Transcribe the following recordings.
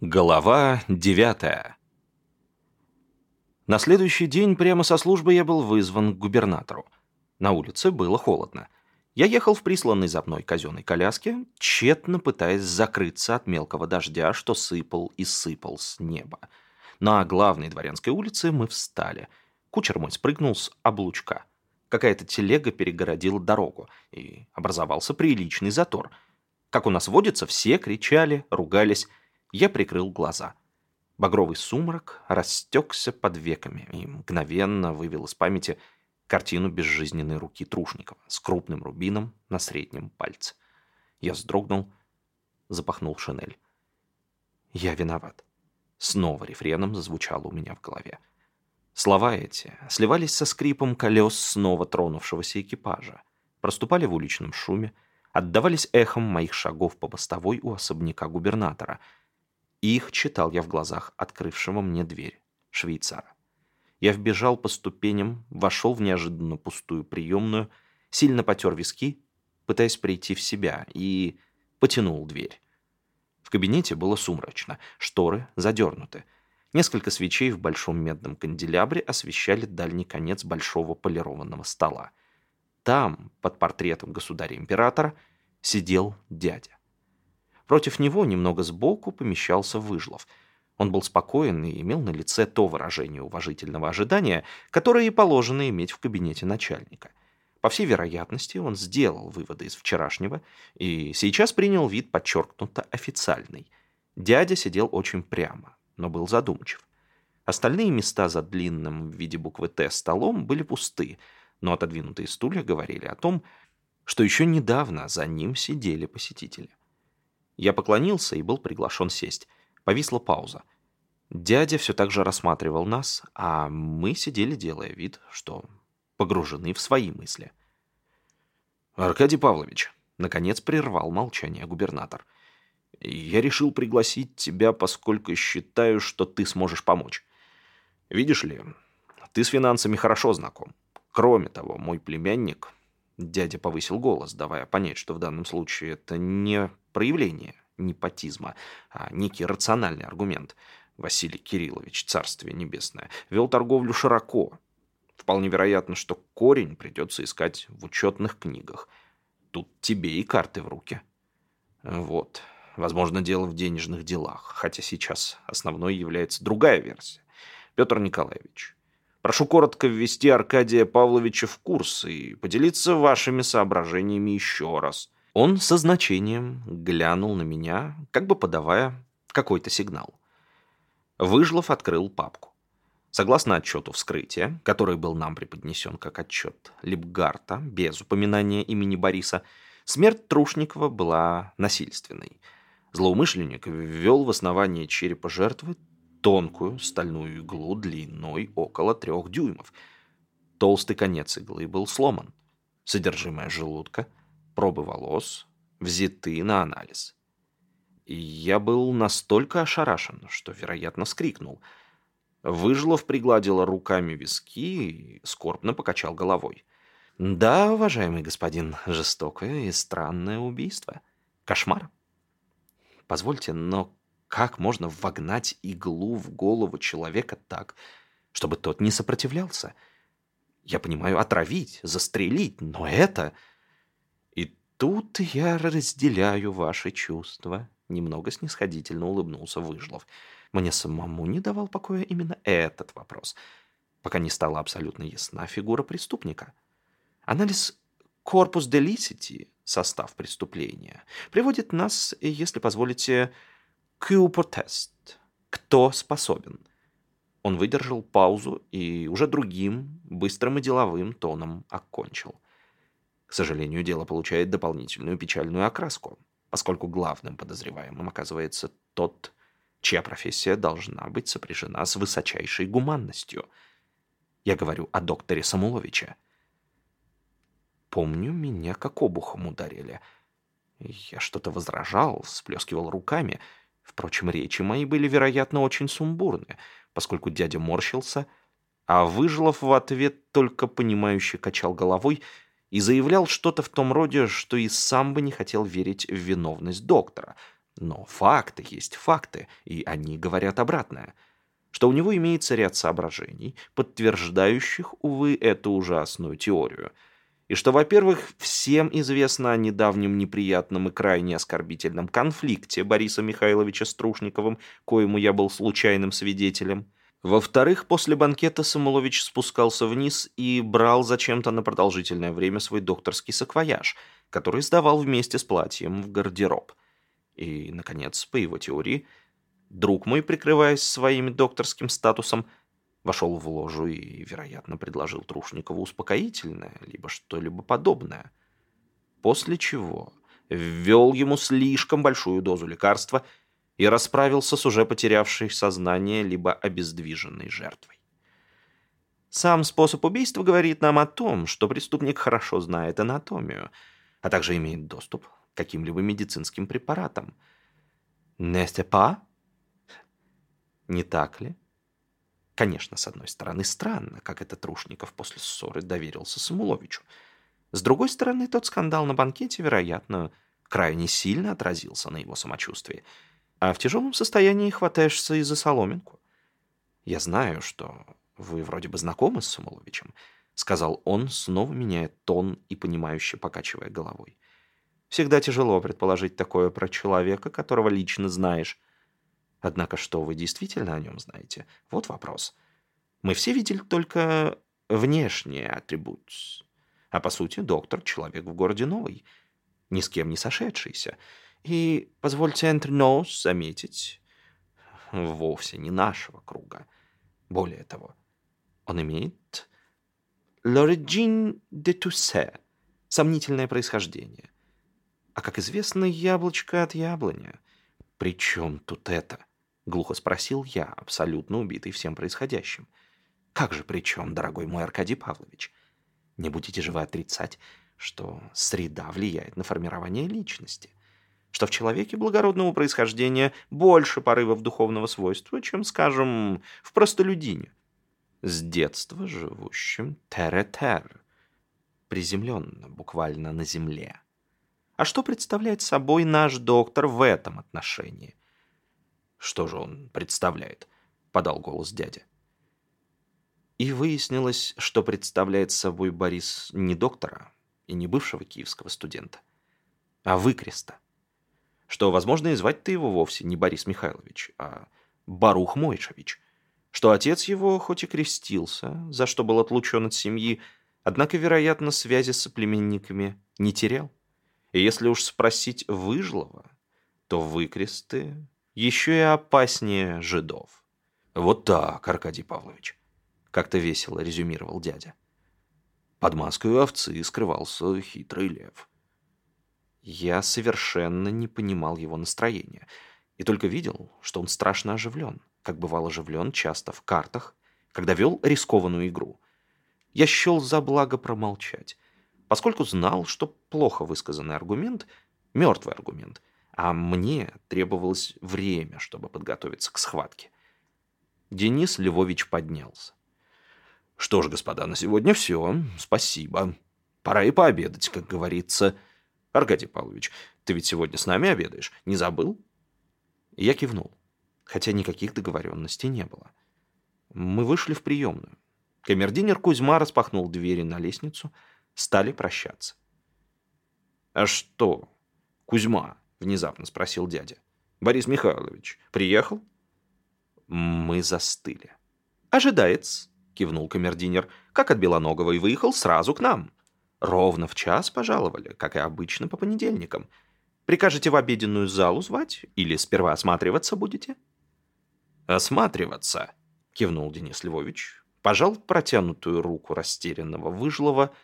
Глава девятая На следующий день прямо со службы я был вызван к губернатору. На улице было холодно. Я ехал в присланной за мной казенной коляске, тщетно пытаясь закрыться от мелкого дождя, что сыпал и сыпал с неба. На главной дворянской улице мы встали. Кучер мой спрыгнул с облучка. Какая-то телега перегородила дорогу, и образовался приличный затор. Как у нас водится, все кричали, ругались, я прикрыл глаза. Багровый сумрак растекся под веками и мгновенно вывел из памяти картину безжизненной руки Трушникова с крупным рубином на среднем пальце. Я вздрогнул, запахнул шинель. «Я виноват». Снова рефреном зазвучало у меня в голове. Слова эти сливались со скрипом колес снова тронувшегося экипажа, проступали в уличном шуме, отдавались эхом моих шагов по мостовой у особняка губернатора — их читал я в глазах открывшего мне дверь, швейцара. Я вбежал по ступеням, вошел в неожиданно пустую приемную, сильно потер виски, пытаясь прийти в себя, и потянул дверь. В кабинете было сумрачно, шторы задернуты. Несколько свечей в большом медном канделябре освещали дальний конец большого полированного стола. Там, под портретом государя-императора, сидел дядя. Против него, немного сбоку, помещался Выжлов. Он был спокоен и имел на лице то выражение уважительного ожидания, которое и положено иметь в кабинете начальника. По всей вероятности, он сделал выводы из вчерашнего и сейчас принял вид подчеркнуто официальный. Дядя сидел очень прямо, но был задумчив. Остальные места за длинным в виде буквы «Т» столом были пусты, но отодвинутые стулья говорили о том, что еще недавно за ним сидели посетители. Я поклонился и был приглашен сесть. Повисла пауза. Дядя все так же рассматривал нас, а мы сидели, делая вид, что погружены в свои мысли. «Аркадий Павлович», — наконец прервал молчание губернатор, «я решил пригласить тебя, поскольку считаю, что ты сможешь помочь. Видишь ли, ты с финансами хорошо знаком. Кроме того, мой племянник Дядя повысил голос, давая понять, что в данном случае это не проявление непотизма, а некий рациональный аргумент. Василий Кириллович, царствие небесное, вел торговлю широко. Вполне вероятно, что корень придется искать в учетных книгах. Тут тебе и карты в руки. Вот. Возможно, дело в денежных делах, хотя сейчас основной является другая версия. Петр Николаевич, Прошу коротко ввести Аркадия Павловича в курс и поделиться вашими соображениями еще раз». Он со значением глянул на меня, как бы подавая какой-то сигнал. Выжлов открыл папку. Согласно отчету вскрытия, который был нам преподнесен как отчет Липгарта, без упоминания имени Бориса, смерть Трушникова была насильственной. Злоумышленник ввел в основание черепа жертвы тонкую стальную иглу длиной около трех дюймов. Толстый конец иглы был сломан. Содержимое желудка, пробы волос взяты на анализ. И я был настолько ошарашен, что, вероятно, вскрикнул. Выжлов пригладила руками виски и скорбно покачал головой. «Да, уважаемый господин, жестокое и странное убийство. Кошмар. Позвольте, но как можно вогнать иглу в голову человека так, чтобы тот не сопротивлялся? Я понимаю, отравить, застрелить, но это... Тут я разделяю ваши чувства. Немного снисходительно улыбнулся Выжлов. Мне самому не давал покоя именно этот вопрос, пока не стала абсолютно ясна фигура преступника. Анализ корпус делисити, состав преступления, приводит нас, если позволите, Кьюпотест. Кто способен? Он выдержал паузу и уже другим, быстрым и деловым тоном окончил. К сожалению, дело получает дополнительную печальную окраску, поскольку главным подозреваемым оказывается тот, чья профессия должна быть сопряжена с высочайшей гуманностью. Я говорю о докторе Самуловиче. Помню, меня как обухом ударили. Я что-то возражал, всплескивал руками — Впрочем, речи мои были, вероятно, очень сумбурны, поскольку дядя морщился, а Выжлов в ответ только понимающе качал головой и заявлял что-то в том роде, что и сам бы не хотел верить в виновность доктора, Но факты есть факты, и они говорят обратное. Что у него имеется ряд соображений, подтверждающих, увы, эту ужасную теорию. И что, во-первых, всем известно о недавнем неприятном и крайне оскорбительном конфликте Бориса Михайловича с Трушниковым, коему я был случайным свидетелем. Во-вторых, после банкета Самулович спускался вниз и брал зачем-то на продолжительное время свой докторский саквояж, который сдавал вместе с платьем в гардероб. И, наконец, по его теории, друг мой, прикрываясь своим докторским статусом, вошел в ложу и, вероятно, предложил Трушникову успокоительное, либо что-либо подобное. После чего ввел ему слишком большую дозу лекарства и расправился с уже потерявшей сознание либо обездвиженной жертвой. Сам способ убийства говорит нам о том, что преступник хорошо знает анатомию, а также имеет доступ каким-либо медицинским препаратом. «N'est-ce pas?» Не так ли? Конечно, с одной стороны, странно, как этот Трушников после ссоры доверился Самуловичу. С другой стороны, тот скандал на банкете, вероятно, крайне сильно отразился на его самочувствии. А в тяжелом состоянии хватаешься и за соломинку. «Я знаю, что вы вроде бы знакомы с Самуловичем», — сказал он, снова меняя тон и понимающе покачивая головой. Всегда тяжело предположить такое про человека, которого лично знаешь. Однако что вы действительно о нем знаете? Вот вопрос. Мы все видели только внешний атрибут. А по сути, доктор — человек в городе новый, ни с кем не сошедшийся. И, позвольте nous заметить, вовсе не нашего круга. Более того, он имеет l'origine tout ça, сомнительное происхождение. А, как известно, яблочко от яблони. «При чем тут это?» — глухо спросил я, абсолютно убитый всем происходящим. «Как же при чем, дорогой мой Аркадий Павлович? Не будете же вы отрицать, что среда влияет на формирование личности, что в человеке благородного происхождения больше порывов духовного свойства, чем, скажем, в простолюдине, с детства живущим тер-тер, приземленно, буквально на земле». А что представляет собой наш доктор в этом отношении? Что же он представляет? Подал голос дядя. И выяснилось, что представляет собой Борис не доктора и не бывшего киевского студента, а выкреста. Что, возможно, и звать-то его вовсе не Борис Михайлович, а Барух Мойшевич. Что отец его хоть и крестился, за что был отлучен от семьи, однако, вероятно, связи с соплеменниками не терял. И если уж спросить выжлого, то выкресты еще и опаснее жидов. Вот так, Аркадий Павлович, как-то весело резюмировал дядя. Под маской овцы скрывался хитрый лев. Я совершенно не понимал его настроения и только видел, что он страшно оживлен, как бывал оживлен часто в картах, когда вел рискованную игру. Я счел за благо промолчать, поскольку знал, что плохо высказанный аргумент – мертвый аргумент, а мне требовалось время, чтобы подготовиться к схватке. Денис Львович поднялся. «Что ж, господа, на сегодня все. Спасибо. Пора и пообедать, как говорится. Аркадий Павлович, ты ведь сегодня с нами обедаешь? Не забыл?» Я кивнул, хотя никаких договоренностей не было. Мы вышли в приемную. Камердинер Кузьма распахнул двери на лестницу – стали прощаться. «А что, Кузьма?» — внезапно спросил дядя. «Борис Михайлович приехал?» Мы застыли. «Ожидается», — кивнул камердинер, как от Белоногова и выехал сразу к нам. Ровно в час пожаловали, как и обычно по понедельникам. Прикажете в обеденную залу звать или сперва осматриваться будете?» «Осматриваться», — кивнул Денис Львович, пожал протянутую руку растерянного выжлого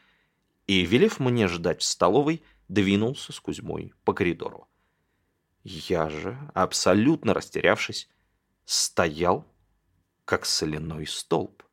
и, велев мне ждать в столовой, двинулся с Кузьмой по коридору. Я же, абсолютно растерявшись, стоял, как соляной столб.